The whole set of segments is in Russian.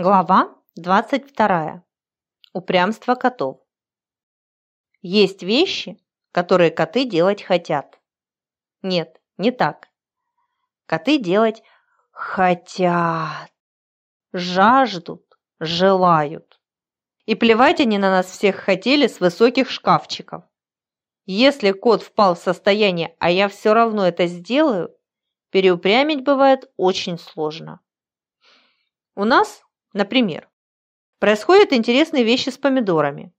Глава 22. Упрямство котов. Есть вещи, которые коты делать хотят. Нет, не так. Коты делать хотят, жаждут, желают. И плевать они на нас всех хотели с высоких шкафчиков. Если кот впал в состояние, а я все равно это сделаю, переупрямить бывает очень сложно. У нас Например, происходят интересные вещи с помидорами.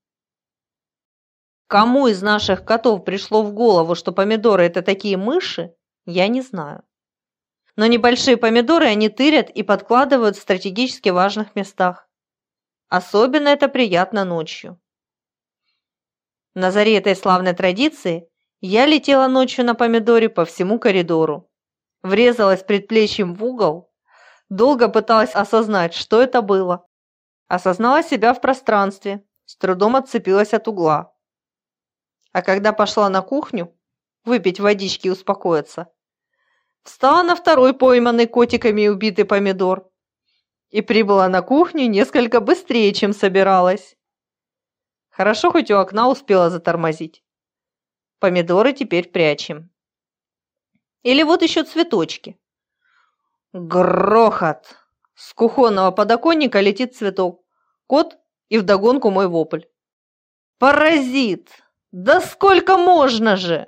Кому из наших котов пришло в голову, что помидоры – это такие мыши, я не знаю. Но небольшие помидоры они тырят и подкладывают в стратегически важных местах. Особенно это приятно ночью. На заре этой славной традиции я летела ночью на помидоре по всему коридору, врезалась предплечьем в угол Долго пыталась осознать, что это было. Осознала себя в пространстве, с трудом отцепилась от угла. А когда пошла на кухню, выпить водички и успокоиться, встала на второй пойманный котиками убитый помидор и прибыла на кухню несколько быстрее, чем собиралась. Хорошо, хоть у окна успела затормозить. Помидоры теперь прячем. Или вот еще цветочки. Грохот! С кухонного подоконника летит цветок. Кот и вдогонку мой вопль. Паразит! Да сколько можно же?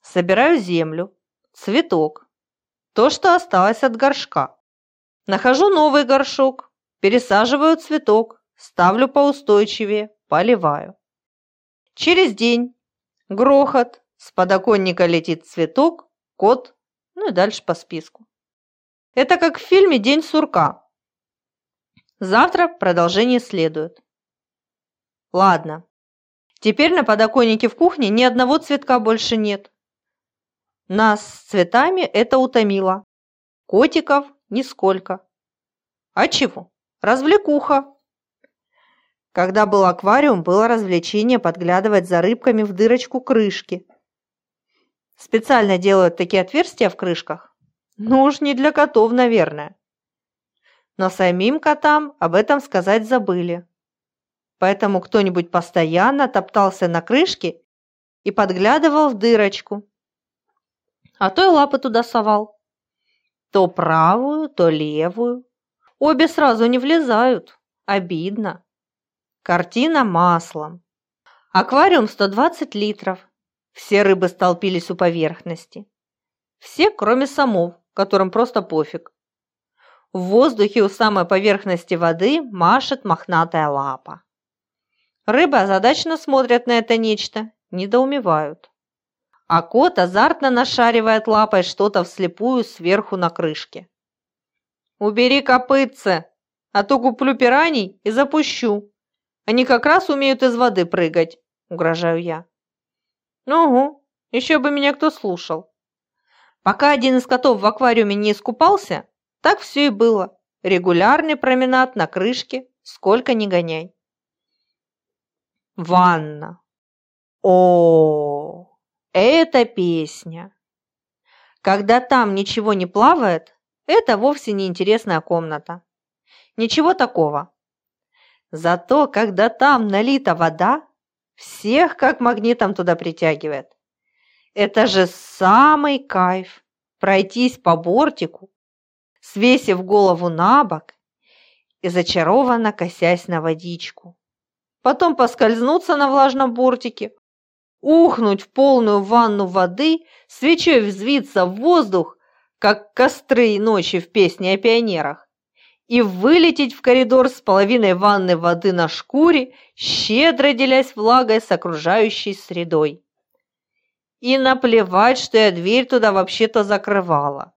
Собираю землю, цветок, то, что осталось от горшка. Нахожу новый горшок, пересаживаю цветок, ставлю поустойчивее, поливаю. Через день грохот, с подоконника летит цветок, кот, ну и дальше по списку. Это как в фильме «День сурка». Завтра продолжение следует. Ладно. Теперь на подоконнике в кухне ни одного цветка больше нет. Нас с цветами это утомило. Котиков нисколько. А чего? Развлекуха. Когда был аквариум, было развлечение подглядывать за рыбками в дырочку крышки. Специально делают такие отверстия в крышках, ну уж не для котов, наверное. Но самим котам об этом сказать забыли. Поэтому кто-нибудь постоянно топтался на крышке и подглядывал в дырочку. А то и лапы туда совал. То правую, то левую. Обе сразу не влезают. Обидно. Картина маслом. Аквариум 120 литров. Все рыбы столпились у поверхности. Все, кроме самов, которым просто пофиг. В воздухе у самой поверхности воды машет мохнатая лапа. Рыбы озадаченно смотрят на это нечто, недоумевают. А кот азартно нашаривает лапой что-то вслепую сверху на крышке. «Убери копытце, а то куплю пираний и запущу. Они как раз умеют из воды прыгать», – угрожаю я. «Угу, еще бы меня кто слушал. Пока один из котов в аквариуме не искупался, так все и было. Регулярный променад на крышке, сколько ни гоняй. Ванна. О, эта песня. Когда там ничего не плавает, это вовсе не интересная комната. Ничего такого. Зато, когда там налита вода, всех как магнитом туда притягивает. Это же самый кайф – пройтись по бортику, свесив голову на бок и зачарованно косясь на водичку. Потом поскользнуться на влажном бортике, ухнуть в полную ванну воды, свечой взвиться в воздух, как костры ночи в песне о пионерах, и вылететь в коридор с половиной ванны воды на шкуре, щедро делясь влагой с окружающей средой. И наплевать, что я дверь туда вообще-то закрывала.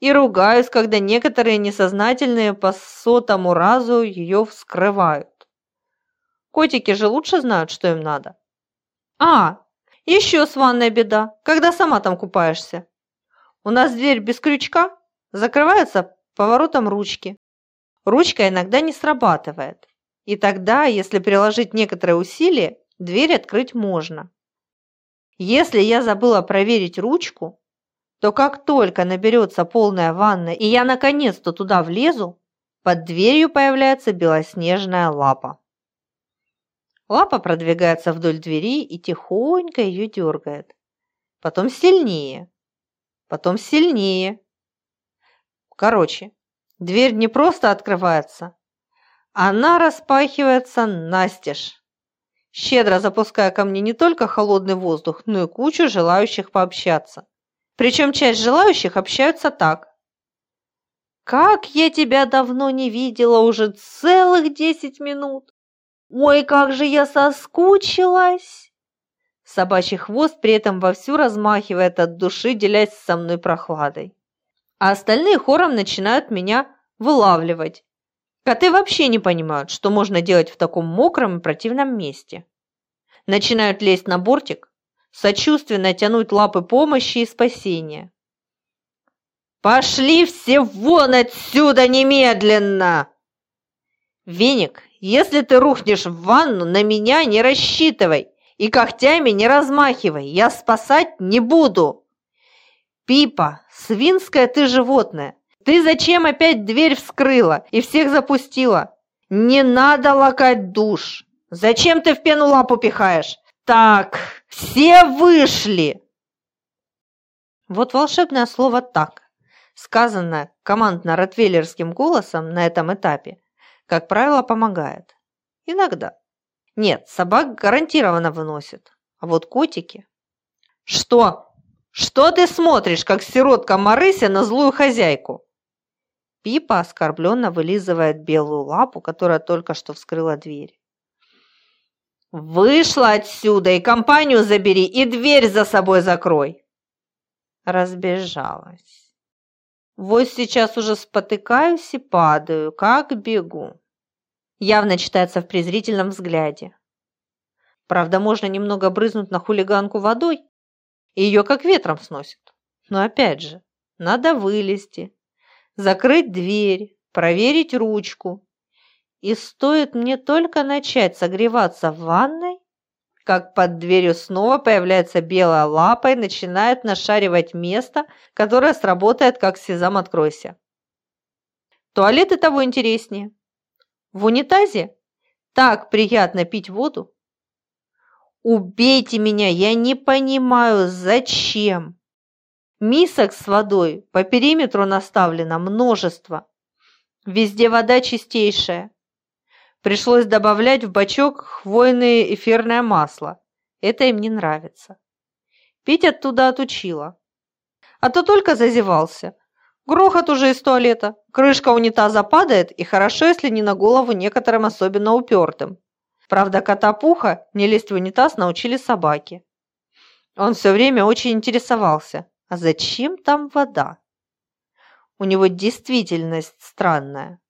И ругаюсь, когда некоторые несознательные по сотому разу ее вскрывают. Котики же лучше знают, что им надо. А, еще с ванной беда, когда сама там купаешься. У нас дверь без крючка закрывается поворотом ручки. Ручка иногда не срабатывает. И тогда, если приложить некоторое усилие, дверь открыть можно. Если я забыла проверить ручку, то как только наберется полная ванна, и я наконец-то туда влезу, под дверью появляется белоснежная лапа. Лапа продвигается вдоль двери и тихонько ее дергает. Потом сильнее. Потом сильнее. Короче, дверь не просто открывается, она распахивается настежь, щедро запуская ко мне не только холодный воздух, но и кучу желающих пообщаться. Причем часть желающих общаются так. «Как я тебя давно не видела, уже целых десять минут! Ой, как же я соскучилась!» Собачий хвост при этом вовсю размахивает от души, делясь со мной прохладой. А остальные хором начинают меня вылавливать, Коты вообще не понимают, что можно делать в таком мокром и противном месте. Начинают лезть на бортик, сочувственно тянуть лапы помощи и спасения. «Пошли все вон отсюда немедленно!» «Веник, если ты рухнешь в ванну, на меня не рассчитывай и когтями не размахивай, я спасать не буду!» «Пипа, свинское ты животное, ты зачем опять дверь вскрыла и всех запустила? Не надо лакать душ. Зачем ты в пену лапу пихаешь? Так, все вышли!» Вот волшебное слово «так», сказанное командно-ротвейлерским голосом на этом этапе, как правило, помогает. Иногда. Нет, собак гарантированно выносит. А вот котики... «Что? Что ты смотришь, как сиротка Марыся на злую хозяйку?» Пипа оскорбленно вылизывает белую лапу, которая только что вскрыла дверь. «Вышла отсюда и компанию забери, и дверь за собой закрой!» Разбежалась. Вот сейчас уже спотыкаюсь и падаю, как бегу. Явно читается в презрительном взгляде. Правда, можно немного брызнуть на хулиганку водой, и ее как ветром сносит. Но опять же, надо вылезти, закрыть дверь, проверить ручку. И стоит мне только начать согреваться в ванной, как под дверью снова появляется белая лапа и начинает нашаривать место, которое сработает как «Сезам, откройся». Туалеты того интереснее. В унитазе так приятно пить воду. Убейте меня, я не понимаю, зачем. Мисок с водой по периметру наставлено множество. Везде вода чистейшая. Пришлось добавлять в бачок хвойное эфирное масло. Это им не нравится. Пить оттуда отучила. А то только зазевался. Грохот уже из туалета. Крышка унитаза падает, и хорошо, если не на голову некоторым особенно упертым. Правда, кота Пуха не лезть в унитаз научили собаки. Он все время очень интересовался, а зачем там вода? У него действительность странная.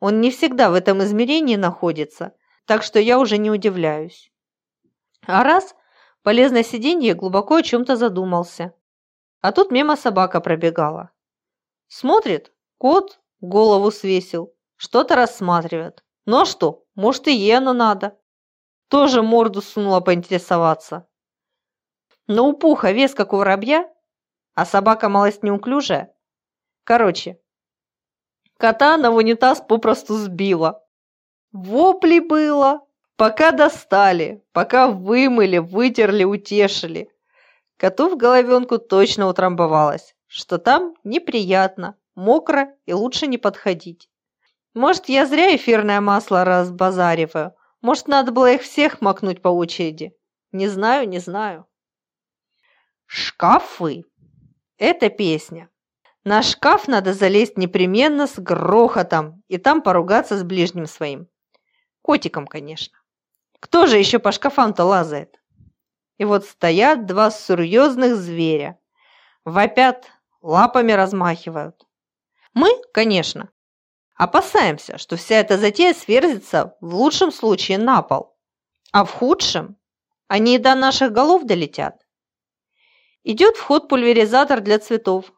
Он не всегда в этом измерении находится, так что я уже не удивляюсь. А раз полез сиденье глубоко о чем-то задумался. А тут мимо собака пробегала. Смотрит, кот голову свесил, что-то рассматривает. Ну а что, может и оно надо. Тоже морду сунула поинтересоваться. Но у пуха вес как у воробья, а собака малость неуклюжая. Короче, кота на в унитаз попросту сбила. Вопли было, пока достали, пока вымыли, вытерли, утешили. Коту в головенку точно утрамбовалось, что там неприятно, мокро и лучше не подходить. Может, я зря эфирное масло разбазариваю, может, надо было их всех макнуть по очереди. Не знаю, не знаю. Шкафы это песня. На шкаф надо залезть непременно с грохотом и там поругаться с ближним своим. Котиком, конечно. Кто же еще по шкафам-то лазает? И вот стоят два серьезных зверя. Вопят, лапами размахивают. Мы, конечно, опасаемся, что вся эта затея сверзится в лучшем случае на пол, а в худшем они и до наших голов долетят. Идет в ход пульверизатор для цветов.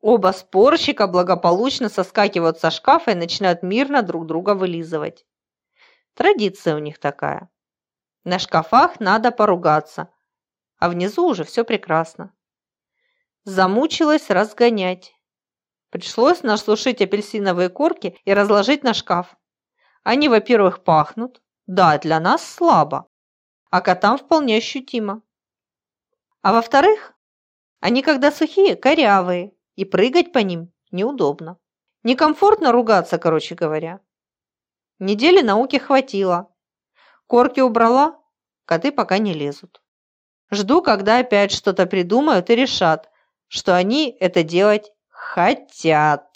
Оба спорщика благополучно соскакивают со шкафа и начинают мирно друг друга вылизывать. Традиция у них такая. На шкафах надо поругаться, а внизу уже все прекрасно. Замучилась разгонять. Пришлось насушить апельсиновые корки и разложить на шкаф. Они, во-первых, пахнут. Да, для нас слабо. А котам вполне ощутимо. А во-вторых, они, когда сухие, корявые, и прыгать по ним неудобно. Некомфортно ругаться, короче говоря. Недели науки хватило. Корки убрала, коты пока не лезут. Жду, когда опять что-то придумают и решат, что они это делать хотят.